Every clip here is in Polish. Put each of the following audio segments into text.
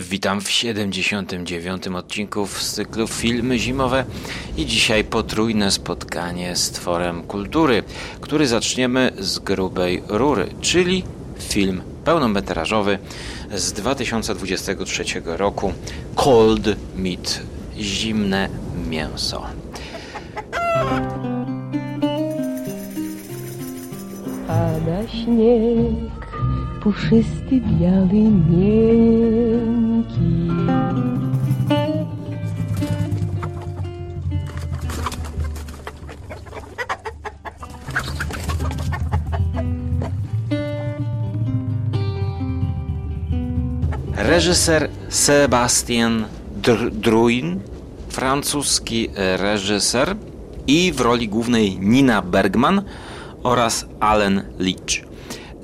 Witam w 79. odcinku z cyklu Filmy Zimowe i dzisiaj potrójne spotkanie z tworem kultury, który zaczniemy z grubej rury, czyli film pełnometrażowy z 2023 roku Cold Meat Zimne Mięso. Pada śnieg puszysty, biały, miękki. Reżyser Sebastian Dr- Druin, francuski reżyser i w roli głównej Nina Bergman oraz Alan Leach.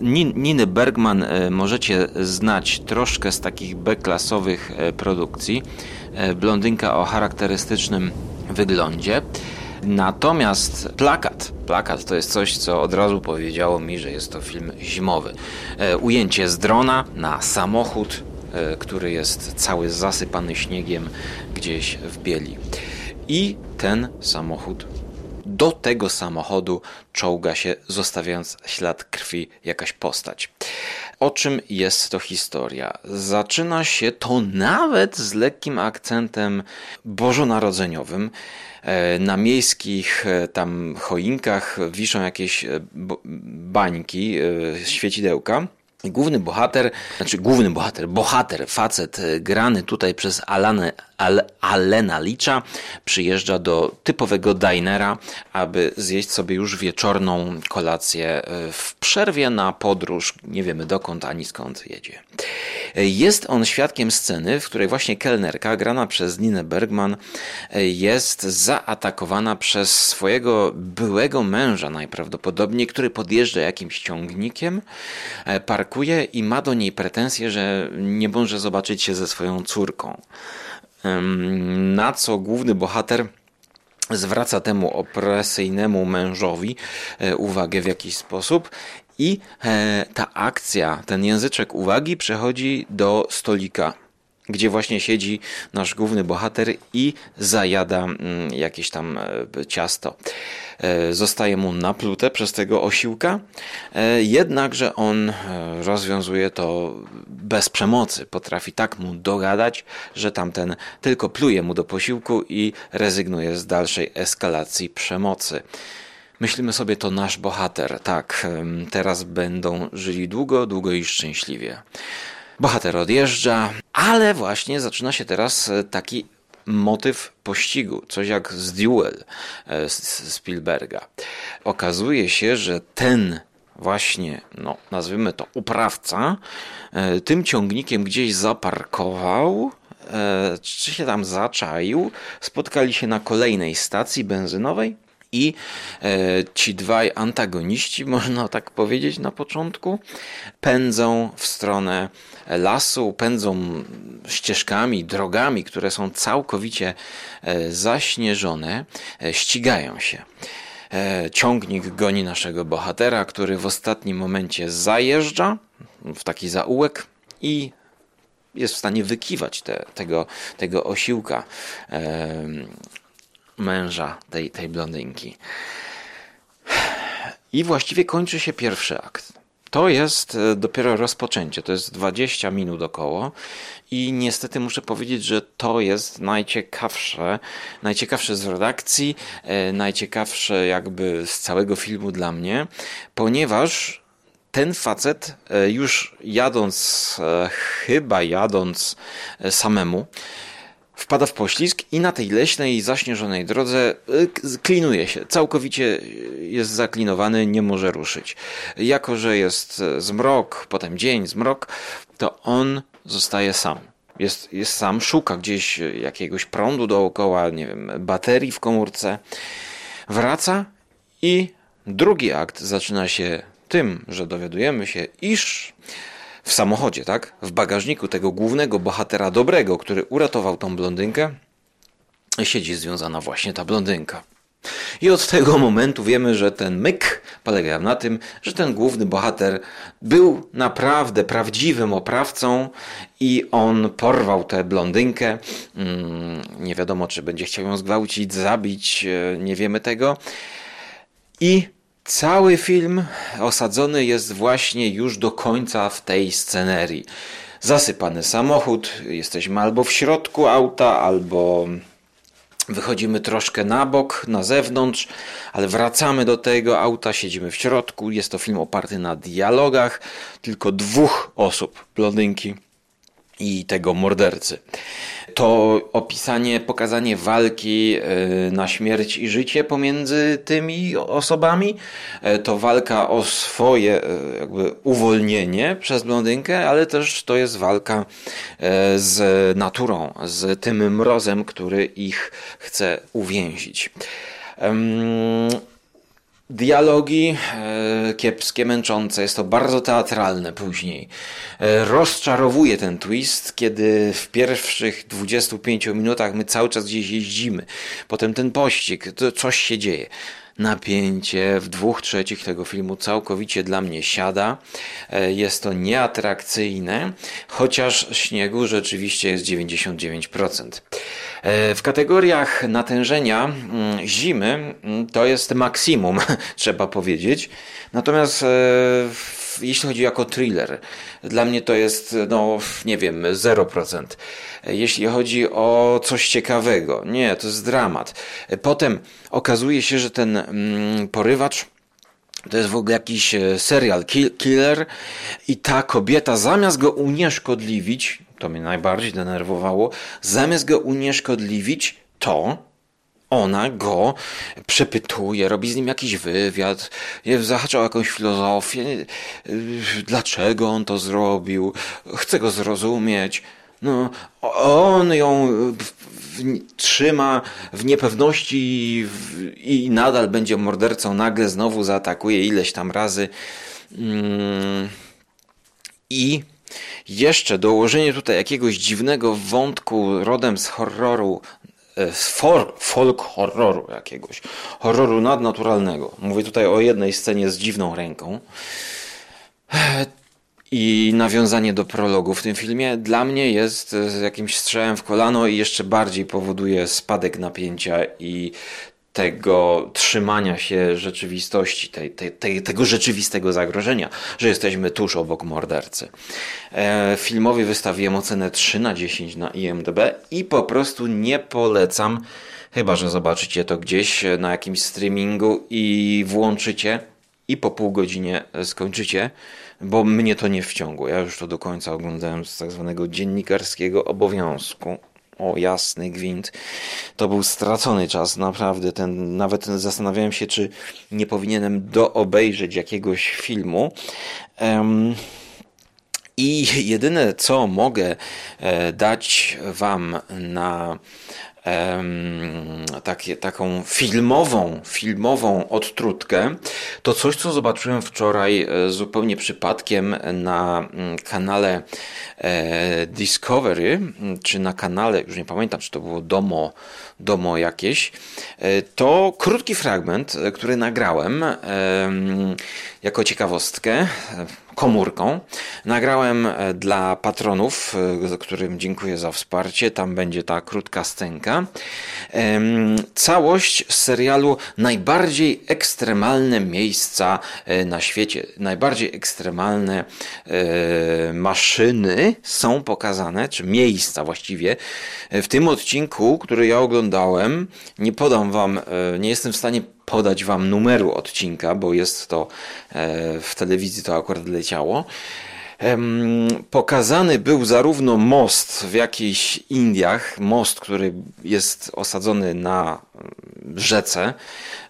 Nin- Niny Bergman e, możecie znać troszkę z takich B-klasowych e, produkcji. E, Blondynka o charakterystycznym wyglądzie. Natomiast plakat, plakat to jest coś, co od razu powiedziało mi, że jest to film zimowy. Ujęcie z drona na samochód, który jest cały zasypany śniegiem gdzieś w bieli. I ten samochód do tego samochodu czołga się, zostawiając ślad krwi jakaś postać. O czym jest to historia? Zaczyna się to nawet z lekkim akcentem bożonarodzeniowym. E, Na miejskich e, tam choinkach wiszą jakieś e, bańki, świecidełka. Główny bohater, znaczy główny bohater, bohater, facet e, grany tutaj przez Alanę, Al, Alena Licza przyjeżdża do typowego dinera, aby zjeść sobie już wieczorną kolację e, w przerwie na podróż. Nie wiemy dokąd ani skąd jedzie. E, Jest on świadkiem sceny, w której właśnie kelnerka, grana przez Ninę Bergman, jest zaatakowana przez swojego byłego męża najprawdopodobniej, który podjeżdża jakimś ciągnikiem, e, i ma do niej pretensje, że nie może zobaczyć się ze swoją córką. Na co główny bohater zwraca temu opresyjnemu mężowi e, uwagę w jakiś sposób i e, ta akcja, ten języczek uwagi przechodzi do stolika, gdzie właśnie siedzi nasz główny bohater i zajada mm, jakieś tam e, ciasto. E, Zostaje mu naplute przez tego osiłka, e, jednakże on rozwiązuje to bez przemocy. Potrafi tak mu dogadać, że tamten tylko pluje mu do posiłku i rezygnuje z dalszej eskalacji przemocy. Myślimy sobie, to nasz bohater. Tak, teraz będą żyli długo, długo i szczęśliwie. Bohater odjeżdża, ale właśnie zaczyna się teraz e, taki motyw pościgu, coś jak z Duel e, z Spielberga. Okazuje się, że ten właśnie, no nazwijmy to uprawca, e, tym ciągnikiem gdzieś zaparkował, czy się tam zaczaił, spotkali się na kolejnej stacji benzynowej i e, ci dwaj antagoniści, można tak powiedzieć na początku, pędzą w stronę lasu, pędzą ścieżkami, drogami, które są całkowicie e, zaśnieżone, e, ścigają się. Ciągnik goni naszego bohatera, który w ostatnim momencie zajeżdża w taki zaułek i jest w stanie wykiwać te, tego, tego osiłka męża tej, tej blondynki. I właściwie kończy się pierwszy akt. To jest e, dopiero rozpoczęcie, to jest 20 minut około i niestety muszę powiedzieć, że to jest najciekawsze, najciekawsze z redakcji, e, najciekawsze jakby z całego filmu dla mnie, ponieważ ten facet e, już jadąc, chyba jadąc samemu, wpada w poślizg i na tej leśnej, zaśnieżonej drodze y, klinuje się. Całkowicie jest zaklinowany, nie może ruszyć. Jako, że jest e, zmrok, potem dzień, zmrok, to on zostaje sam. Jest, jest sam, szuka gdzieś jakiegoś prądu dookoła, nie wiem, baterii w komórce. Wraca i drugi akt zaczyna się tym, że dowiadujemy się, iż w samochodzie, tak? W bagażniku tego głównego bohatera dobrego, który uratował tą blondynkę, siedzi związana właśnie ta blondynka. I od tego momentu wiemy, że ten myk polegał na tym, że ten główny bohater był naprawdę prawdziwym oprawcą i on porwał tę blondynkę. Mm, nie wiadomo, czy będzie chciał ją zgwałcić, zabić, e, nie wiemy tego. I cały film osadzony jest właśnie już do końca w tej scenerii. Zasypany samochód, jesteśmy albo w środku auta, albo Wychodzimy troszkę na bok, na zewnątrz, ale wracamy do tego auta, siedzimy w środku. Jest to film oparty na dialogach tylko dwóch osób, blondynki i tego mordercy. To opisanie, pokazanie walki e, na śmierć i życie pomiędzy tymi osobami, e, to walka o swoje e, jakby uwolnienie przez blondynkę, ale też to jest walka z naturą, z tym mrozem, który ich chce uwięzić. Dialogi e, kiepskie, męczące, jest to bardzo teatralne później. E, rozczarowuje ten twist, kiedy w pierwszych 25 minutach my cały czas gdzieś jeździmy. Potem ten pościg, to coś się dzieje napięcie w dwóch trzecich tego filmu całkowicie dla mnie siada. E, jest to nieatrakcyjne, chociaż śniegu rzeczywiście jest 99%. E, w kategoriach natężenia mm, zimy mm, to jest maksimum, trzeba powiedzieć. Natomiast e, jeśli chodzi jako thriller, dla mnie to jest, no nie wiem, 0%. Jeśli chodzi o coś ciekawego, nie, to jest dramat. Potem okazuje się, że ten mm, porywacz to jest w ogóle jakiś e, serial killer i ta kobieta zamiast go unieszkodliwić, to mnie najbardziej denerwowało, zamiast go unieszkodliwić, to ona go przepytuje, robi z nim jakiś wywiad, zahacza o jakąś filozofię, y, dlaczego on to zrobił, chce go zrozumieć. No, on ją trzyma w niepewności i nadal będzie mordercą, nagle znowu zaatakuje ileś tam razy. Mm. I jeszcze dołożenie tutaj jakiegoś dziwnego wątku rodem z horroru for, folk horroru jakiegoś, horroru nadnaturalnego. Mówię tutaj o jednej scenie z dziwną ręką. I nawiązanie do prologu w tym filmie dla mnie jest jakimś strzałem w kolano i jeszcze bardziej powoduje spadek napięcia i tego trzymania się rzeczywistości, tej, tej, tej, tego rzeczywistego zagrożenia, że jesteśmy tuż obok mordercy. E, filmowi wystawiłem ocenę 3 na 10 na IMDb i po prostu nie polecam, chyba że zobaczycie to gdzieś na jakimś streamingu i włączycie i po pół godzinie skończycie, bo mnie to nie wciągło. Ja już to do końca oglądałem z tak zwanego dziennikarskiego obowiązku o jasny gwint. To był stracony czas, naprawdę. Ten, nawet zastanawiałem się, czy nie powinienem doobejrzeć jakiegoś filmu. Um, i jedyne, co mogę e, dać Wam na takie, taką filmową, filmową odtrutkę, to coś, co zobaczyłem wczoraj e, zupełnie przypadkiem na mm, kanale e, Discovery, czy na kanale, już nie pamiętam, czy to było Domo, Domo jakieś, e, to krótki fragment, który nagrałem jako ciekawostkę komórką. Nagrałem e, dla patronów, e, którym dziękuję za wsparcie. Tam będzie ta krótka scenka. Całość z serialu Najbardziej ekstremalne miejsca e, na świecie. Najbardziej ekstremalne maszyny są pokazane, czy miejsca właściwie. W tym odcinku, który ja oglądałem, nie podam wam, nie jestem w stanie podać wam numeru odcinka, bo jest to e, w telewizji to akurat leciało. Pokazany był zarówno most w jakichś Indiach, most, który jest osadzony na rzece,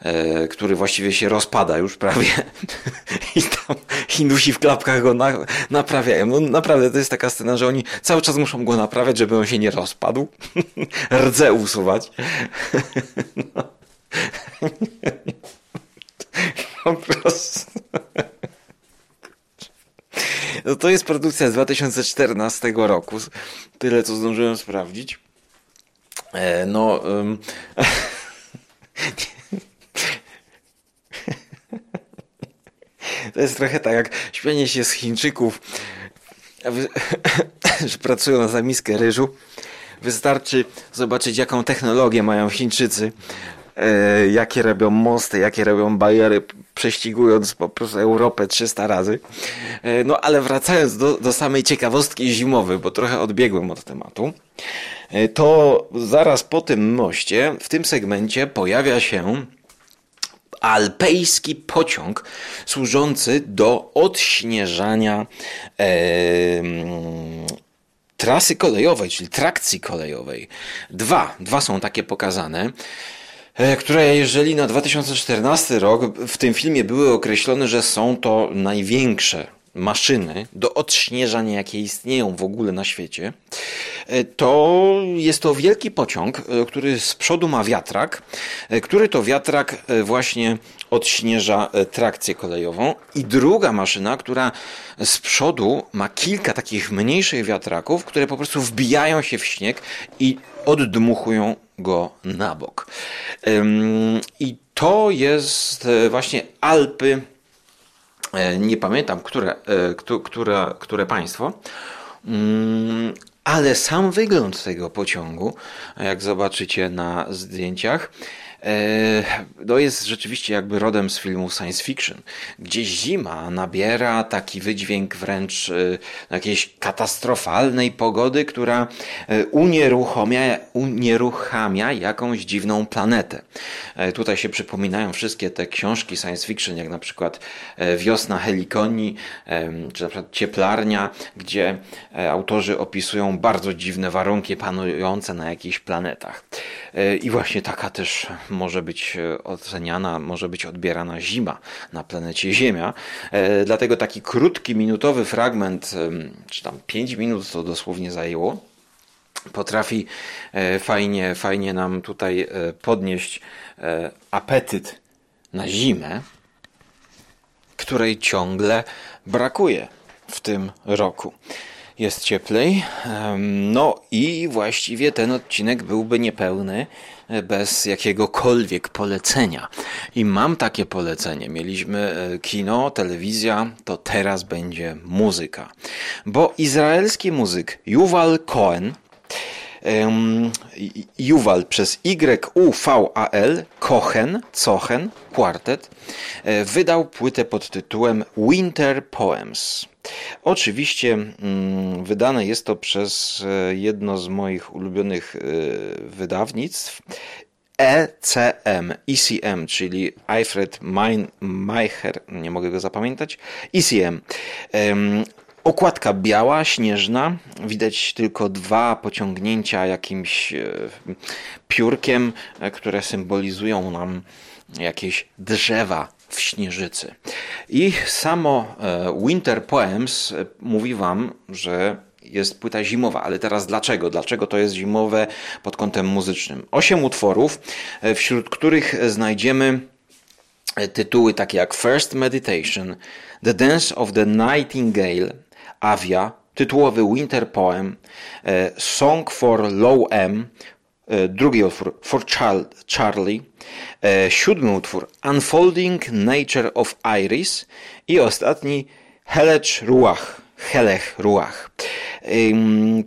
e, który właściwie się rozpada już prawie i tam Hindusi w klapkach go na, naprawiają. No naprawdę to jest taka scena, że oni cały czas muszą go naprawiać, żeby on się nie rozpadł. Rdze usuwać. no. po prostu. No to jest produkcja z 2014 roku. Tyle co zdążyłem sprawdzić. E, no. Um... to jest trochę tak jak śmianie się z Chińczyków, że pracują na miskę ryżu. Wystarczy zobaczyć, jaką technologię mają Chińczycy e, jakie robią mosty, jakie robią bariery, prześcigując po prostu Europę 300 razy. E, no ale wracając do, do samej ciekawostki zimowej, bo trochę odbiegłem od tematu, e, to zaraz po tym moście, w tym segmencie pojawia się alpejski pociąg służący do odśnieżania trasy kolejowej, czyli trakcji kolejowej. Dwa, dwa są takie pokazane które jeżeli na 2014 rok w tym filmie były określone, że są to największe maszyny do odśnieżania, jakie istnieją w ogóle na świecie, e, to jest to wielki pociąg, e, który z przodu ma wiatrak, e, który to wiatrak właśnie odśnieża trakcję kolejową. I druga maszyna, która z przodu ma kilka takich mniejszych wiatraków, które po prostu wbijają się w śnieg i oddmuchują go na bok. I to jest właśnie Alpy E, nie pamiętam, które, e, które, które państwo, mm, ale sam wygląd tego pociągu, jak zobaczycie na zdjęciach, E, no jest rzeczywiście jakby rodem z filmu science fiction, gdzie zima nabiera taki wydźwięk wręcz e, jakiejś katastrofalnej pogody, która e, unieruchamia, unieruchamia jakąś dziwną planetę. Tutaj się przypominają wszystkie te książki science fiction, jak na przykład Wiosna Helikonii, czy na przykład Cieplarnia, gdzie autorzy opisują bardzo dziwne warunki panujące na jakichś planetach. I właśnie taka też może być e, oceniana, może być odbierana zima na planecie Ziemia. E, dlatego taki krótki, minutowy fragment, czy tam 5 minut to dosłownie zajęło, potrafi e, fajnie, fajnie nam tutaj podnieść apetyt na zimę, której ciągle brakuje w tym roku. Jest cieplej. No i właściwie ten odcinek byłby niepełny, bez jakiegokolwiek polecenia. I mam takie polecenie. Mieliśmy e, kino, telewizja, to teraz będzie muzyka. Bo izraelski muzyk Yuval Cohen Juwal przez Y-U-V-A-L, Kochen, Cochen, kwartet, e, wydał płytę pod tytułem Winter Poems. Oczywiście mm, wydane jest to przez e, jedno z moich ulubionych e, wydawnictw. ECM, ECM, czyli Alfred Meicher, nie mogę go zapamiętać, ECM. Okładka biała, śnieżna, widać tylko dwa pociągnięcia jakimś e, piórkiem, które symbolizują nam jakieś drzewa w śnieżycy. I samo e, Winter Poems mówi wam, że jest płyta zimowa, ale teraz dlaczego? Dlaczego to jest zimowe pod kątem muzycznym? Osiem utworów, wśród których znajdziemy tytuły takie jak First Meditation, The Dance of the Nightingale, Avia, tytułowy Winter Poem, e, Song for Low M, e, drugi utwór For Charlie, e, siódmy utwór Unfolding Nature of Iris i ostatni Helech Ruach, Helech Ruach.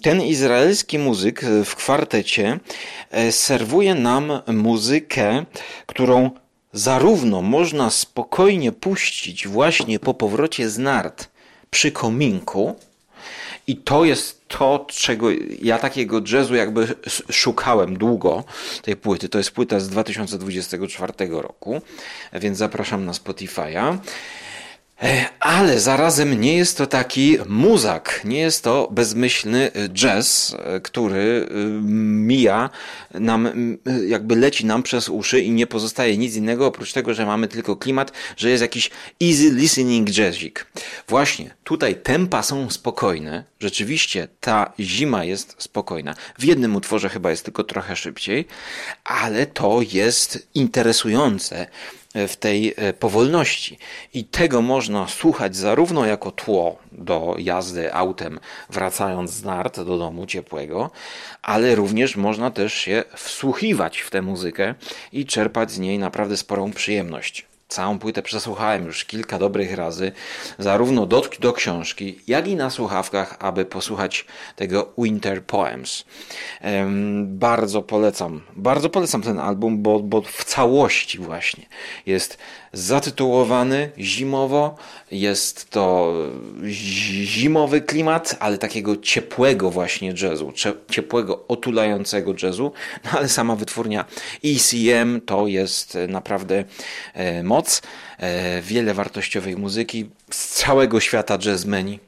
Ten izraelski muzyk w kwartecie serwuje nam muzykę, którą zarówno można spokojnie puścić właśnie po powrocie z nart, przy kominku. I to jest to, czego ja takiego jazzu jakby szukałem długo, tej płyty. To jest płyta z 2024 roku, więc zapraszam na Spotify'a. Ale zarazem nie jest to taki muzak, nie jest to bezmyślny jazz, e, który e, mija nam, jakby leci nam przez uszy i nie pozostaje nic innego oprócz tego, że mamy tylko klimat, że jest jakiś easy listening jazzik. Właśnie, tutaj tempa są spokojne, rzeczywiście ta zima jest spokojna. W jednym utworze chyba jest tylko trochę szybciej, ale to jest interesujące w tej e, powolności. I tego można słuchać zarówno jako tło do jazdy autem, wracając z nart do domu ciepłego, ale również można też się wsłuchiwać w tę muzykę i czerpać z niej naprawdę sporą przyjemność. Całą płytę przesłuchałem już kilka dobrych razy, zarówno do, do książki, jak i na słuchawkach, aby posłuchać tego Winter Poems. Bardzo polecam, bardzo polecam ten album, bo, bo w całości właśnie jest zatytułowany zimowo. Jest to zimowy klimat, ale takiego ciepłego właśnie jazzu, ciepłego, otulającego jazzu, no ale sama wytwórnia ECM to jest naprawdę e, moc. E, wiele wartościowej muzyki z całego świata jazzmeni.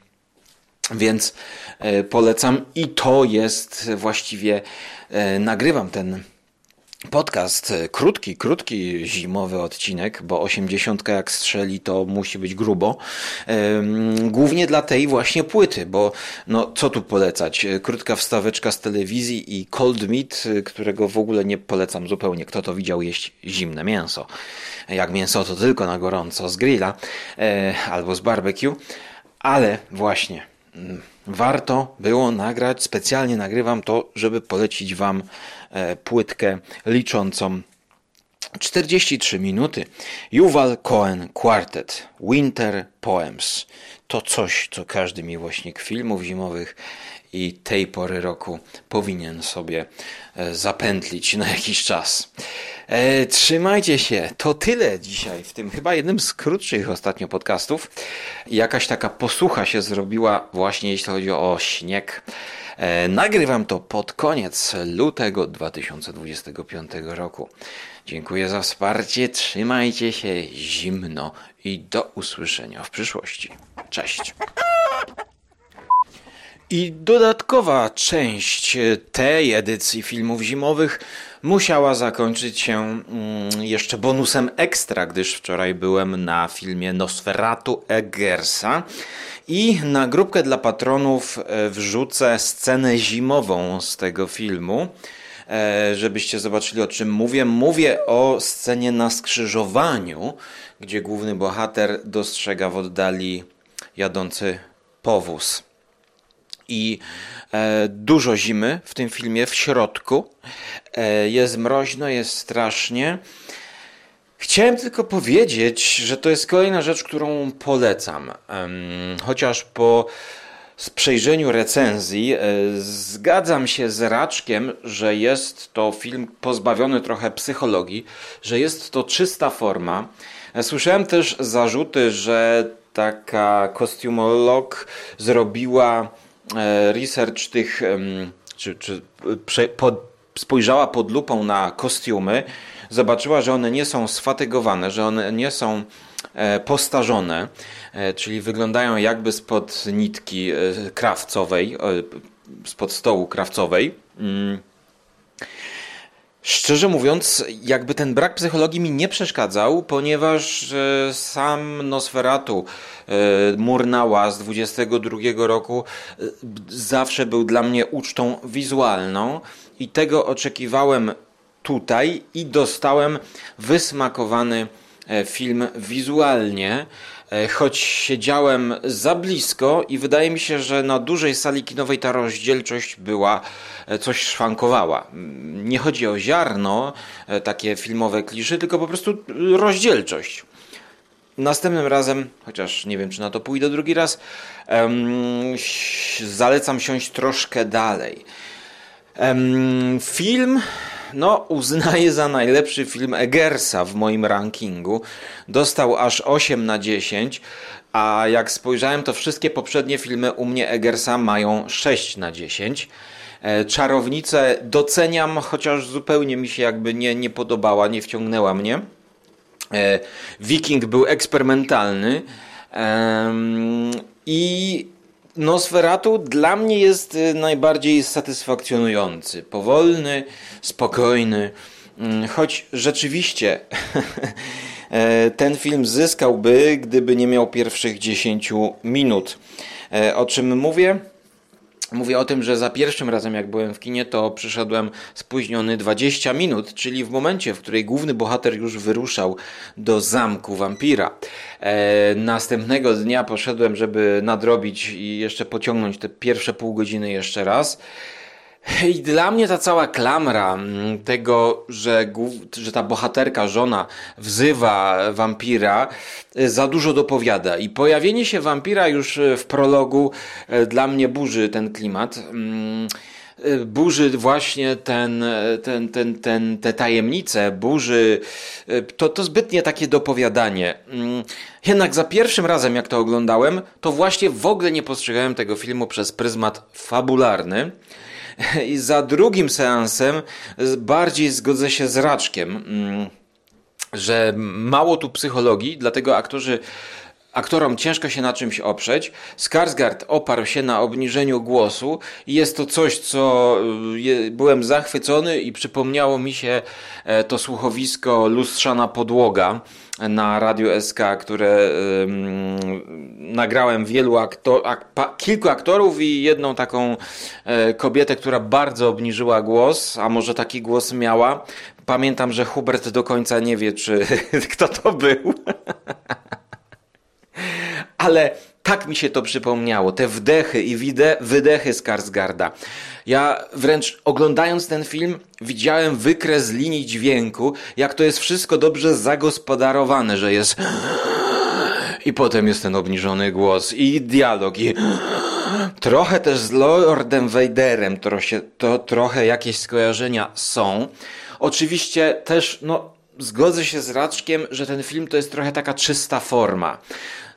Więc e, polecam i to jest właściwie, nagrywam ten podcast, e, krótki, krótki zimowy odcinek, bo 80 jak strzeli to musi być grubo. Głównie dla tej właśnie płyty, bo no co tu polecać? E, krótka wstaweczka z telewizji i cold meat, e, którego w ogóle nie polecam zupełnie. Kto to widział jeść zimne mięso? Jak mięso to tylko na gorąco z grilla albo z barbecue, ale właśnie mm, warto było nagrać, specjalnie nagrywam to, żeby polecić Wam płytkę liczącą 43 minuty. Yuval Cohen Quartet Winter Poems. To coś, co każdy miłośnik filmów zimowych i tej pory roku powinien sobie e, zapętlić na jakiś czas. E, trzymajcie się. To tyle dzisiaj w tym chyba jednym z krótszych ostatnio podcastów. Jakaś taka posłucha się zrobiła właśnie jeśli chodzi o śnieg. E, nagrywam to pod koniec lutego 2025 roku. Dziękuję za wsparcie, trzymajcie się zimno i do usłyszenia w przyszłości. Cześć! I dodatkowa część tej edycji filmów zimowych musiała zakończyć się mm, jeszcze bonusem ekstra, gdyż wczoraj byłem na filmie Nosferatu Eggersa i na grupkę dla patronów e, wrzucę scenę zimową z tego filmu, e, żebyście zobaczyli o czym mówię. Mówię o scenie na skrzyżowaniu, gdzie główny bohater dostrzega w oddali jadący powóz. I e, dużo zimy w tym filmie w środku. Jest mroźno, jest strasznie. Chciałem tylko powiedzieć, że to jest kolejna rzecz, którą polecam. Chociaż po przejrzeniu recenzji e, zgadzam się z Raczkiem, że jest to film pozbawiony trochę psychologii, że jest to czysta forma. E, słyszałem też zarzuty, że taka kostiumolog zrobiła e, research tych, czy, czy pod, spojrzała pod lupą na kostiumy zobaczyła, że one nie są sfatygowane, że one nie są e, postarzone, e, czyli wyglądają jakby spod nitki e, krawcowej, spod stołu krawcowej. Mm. Szczerze mówiąc, jakby ten brak psychologii mi nie przeszkadzał, ponieważ sam Nosferatu Murnała z 22 roku zawsze był dla mnie ucztą wizualną i tego oczekiwałem tutaj i dostałem wysmakowany e, film wizualnie, e, choć siedziałem za blisko i wydaje mi się, że na dużej sali kinowej ta rozdzielczość była, e, coś szwankowała. Nie chodzi o ziarno, takie filmowe kliszy, tylko po prostu rozdzielczość. Następnym razem, chociaż nie wiem, czy na to pójdę drugi raz, zalecam siąść troszkę dalej. Film no, uznaję za najlepszy film Eggersa w moim rankingu. Dostał aż 8 na 10, a jak spojrzałem, to wszystkie poprzednie filmy u mnie Eggersa mają 6 na 10. E, Czarownicę doceniam, chociaż zupełnie mi się jakby nie, nie podobała, nie wciągnęła mnie. E, Viking był eksperymentalny. I Nosferatu dla mnie jest y, najbardziej satysfakcjonujący. Powolny, spokojny, mm, choć rzeczywiście e, ten film zyskałby, gdyby nie miał pierwszych 10 minut. E, o czym mówię? Mówię o tym, że za pierwszym razem, jak byłem w kinie, to przyszedłem spóźniony 20 minut, czyli w momencie, w której główny bohater już wyruszał do zamku wampira. E, następnego dnia poszedłem, żeby nadrobić i jeszcze pociągnąć te pierwsze pół godziny jeszcze raz. I dla mnie ta cała klamra mm, tego, że, że ta bohaterka, żona wzywa wampira, y, za dużo dopowiada. I pojawienie się wampira już y, w prologu y, dla mnie burzy ten klimat. Mm, burzy właśnie ten, ten, ten, ten, te tajemnice, burzy to, to zbytnie takie dopowiadanie. Mm, jednak za pierwszym razem, jak to oglądałem, to właśnie w ogóle nie postrzegałem tego filmu przez pryzmat fabularny. I za drugim seansem bardziej zgodzę się z Raczkiem, mm, że mało tu psychologii, dlatego aktorzy Aktorom ciężko się na czymś oprzeć. Skarsgård oparł się na obniżeniu głosu i jest to coś, co y, byłem zachwycony i przypomniało mi się e, to słuchowisko Lustrzana Podłoga na Radio SK, które nagrałem wielu aktor, ak, kilku aktorów i jedną taką e, kobietę, która bardzo obniżyła głos, a może taki głos miała. Pamiętam, że Hubert do końca nie wie, czy kto to był. Ale tak mi się to przypomniało, te wdechy i wide, wydechy Skarsgarda. Ja wręcz oglądając ten film widziałem wykres linii dźwięku, jak to jest wszystko dobrze zagospodarowane, że jest i potem jest ten obniżony głos i dialog i trochę też z Lordem Vaderem to, się, to trochę jakieś skojarzenia są. Oczywiście też no zgodzę się z Raczkiem, że ten film to jest trochę taka czysta forma.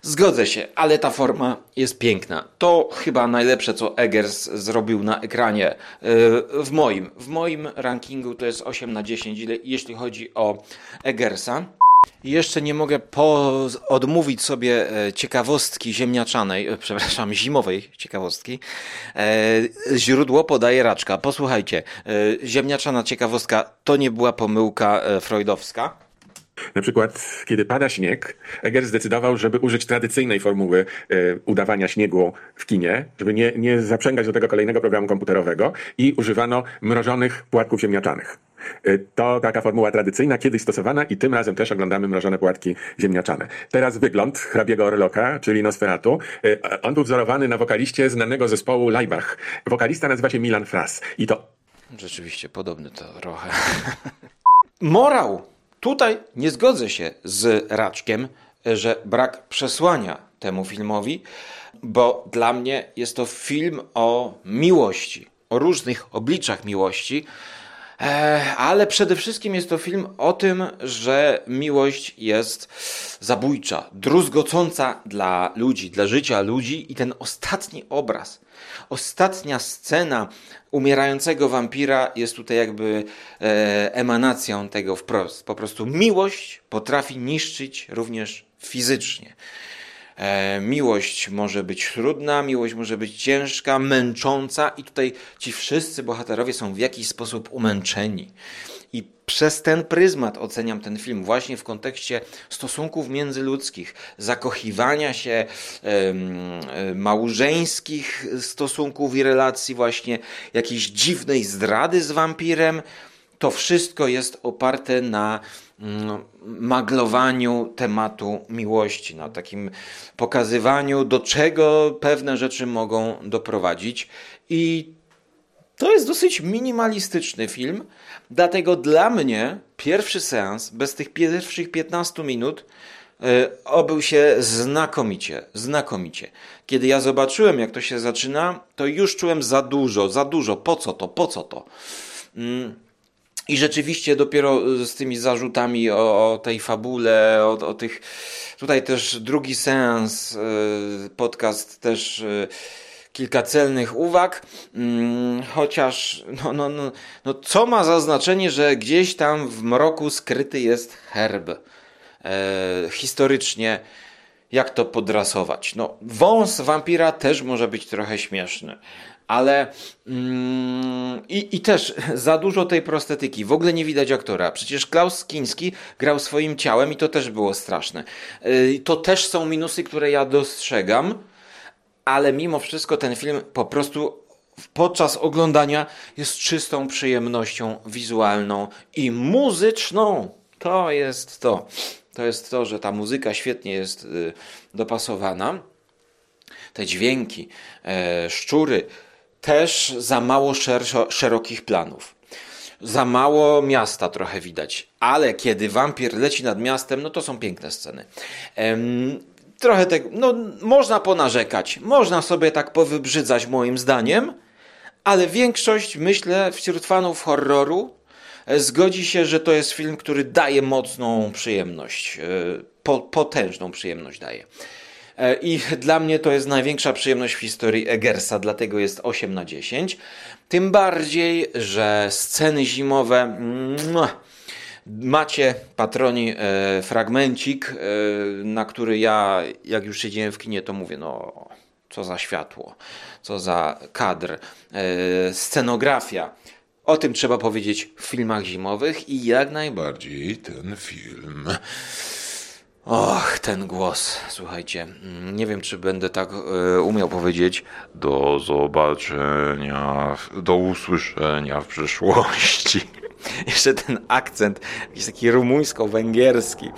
Zgodzę się, ale ta forma jest piękna. To chyba najlepsze, co Eggers zrobił na ekranie. Yy, w moim, w moim rankingu to jest 8 na 10, jeśli chodzi o Eggersa. Jeszcze nie mogę odmówić sobie e, ciekawostki ziemniaczanej, e, przepraszam, zimowej ciekawostki. E, źródło podaje raczka. Posłuchajcie, ziemniaczana ciekawostka to nie była pomyłka freudowska. Na przykład, kiedy pada śnieg, Eger zdecydował, żeby użyć tradycyjnej formuły e, udawania śniegu w kinie, żeby nie, nie zaprzęgać do tego kolejnego programu komputerowego i używano mrożonych płatków ziemniaczanych. E, to taka formuła tradycyjna, kiedyś stosowana i tym razem też oglądamy mrożone płatki ziemniaczane. Teraz wygląd hrabiego Orloka, czyli Nosferatu. E, on był wzorowany na wokaliście znanego zespołu Leibach. Wokalista nazywa się Milan Fras i to... Rzeczywiście podobny to trochę. Morał Tutaj nie zgodzę się z Raczkiem, że brak przesłania temu filmowi, bo dla mnie jest to film o miłości, o różnych obliczach miłości, ale przede wszystkim jest to film o tym, że miłość jest zabójcza, druzgocąca dla ludzi, dla życia ludzi i ten ostatni obraz, ostatnia scena umierającego wampira jest tutaj jakby e, emanacją tego wprost. Po prostu miłość potrafi niszczyć również fizycznie. E, miłość może być trudna, miłość może być ciężka, męcząca, i tutaj ci wszyscy bohaterowie są w jakiś sposób umęczeni. I przez ten pryzmat oceniam ten film, właśnie w kontekście stosunków międzyludzkich, zakochiwania się, małżeńskich stosunków i relacji, właśnie jakiejś dziwnej zdrady z wampirem. To wszystko jest oparte na maglowaniu tematu miłości, na takim pokazywaniu, do czego pewne rzeczy mogą doprowadzić. I to jest dosyć minimalistyczny film, dlatego dla mnie pierwszy seans, bez tych pierwszych 15 minut, e, obył się znakomicie, znakomicie. Kiedy ja zobaczyłem, jak to się zaczyna, to już czułem za dużo, za dużo, po co to, po co to. I rzeczywiście dopiero z tymi zarzutami o, o tej fabule, o, o, tych. Tutaj też drugi seans, e, podcast też e, kilka celnych uwag, mm, chociaż no, no, no, no, co ma za znaczenie, że gdzieś tam w mroku skryty jest herb. E, historycznie jak to podrasować? No, wąs wampira też może być trochę śmieszny, ale mm, i, i też za dużo tej prostetyki. W ogóle nie widać aktora. Przecież Klaus Kinski grał swoim ciałem i to też było straszne. E, to też są minusy, które ja dostrzegam ale mimo wszystko ten film po prostu podczas oglądania jest czystą przyjemnością wizualną i muzyczną. To jest to. To jest to, że ta muzyka świetnie jest y, dopasowana. Te dźwięki, e, szczury, też za mało szerszo, szerokich planów. Za mało miasta trochę widać, ale kiedy wampir leci nad miastem, no to są piękne sceny. Ehm, trochę tego, no można ponarzekać, można sobie tak powybrzydzać moim zdaniem, ale większość, myślę, wśród fanów horroru e, zgodzi się, że to jest film, który daje mocną przyjemność, e, po, potężną przyjemność daje. E, I dla mnie to jest największa przyjemność w historii Eggersa, dlatego jest 8 na 10. Tym bardziej, że sceny zimowe. Macie, patroni, e, fragmencik, e, na który ja, jak już siedziałem w kinie, to mówię, no co za światło, co za kadr, scenografia. O tym trzeba powiedzieć w filmach zimowych i jak najbardziej ten film Och, ten głos, słuchajcie, mm, nie wiem, czy będę tak e, umiał powiedzieć. Do zobaczenia, do usłyszenia w przyszłości. Jeszcze ten akcent, jakiś taki rumuńsko-węgierski.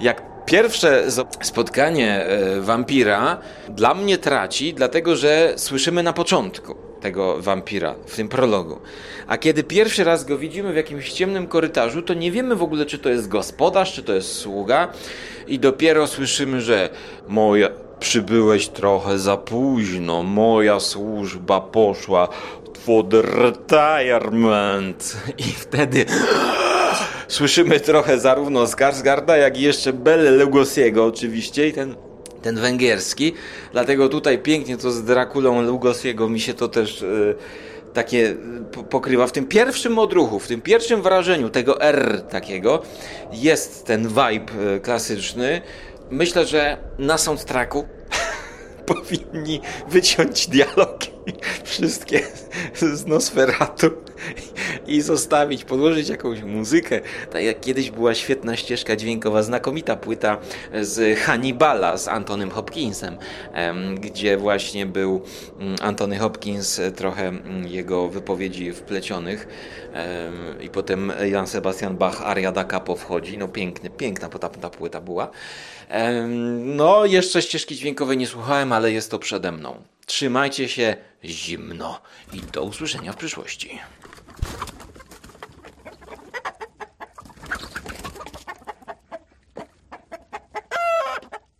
Jak pierwsze spotkanie e, wampira dla mnie traci, dlatego że słyszymy na początku tego wampira w tym prologu. A kiedy pierwszy raz go widzimy w jakimś ciemnym korytarzu, to nie wiemy w ogóle, czy to jest gospodarz, czy to jest sługa. I dopiero słyszymy, że moja, przybyłeś trochę za późno, moja służba poszła pod retirement. I wtedy słyszymy trochę zarówno Skarsgarda, jak i jeszcze Belle Lugosiego oczywiście i ten ten węgierski. Dlatego tutaj pięknie to z Drakulą Lugosiego mi się to też yy, takie pokrywa. W tym pierwszym odruchu, w tym pierwszym wrażeniu tego R takiego jest ten vibe yy, klasyczny. Myślę, że na soundtracku powinni wyciąć dialogi wszystkie z Nosferatu i zostawić, podłożyć jakąś muzykę. Tak jak kiedyś była świetna ścieżka dźwiękowa, znakomita płyta z Hannibala z Antonym Hopkinsem, gdzie właśnie był mm, Antony Hopkins, trochę mm, jego wypowiedzi wplecionych i potem Jan Sebastian Bach, Aria da Capo wchodzi. No piękny, piękna ta, ta płyta była. No, jeszcze ścieżki dźwiękowej nie słuchałem, ale jest to przede mną. Trzymajcie się zimno i do usłyszenia w przyszłości.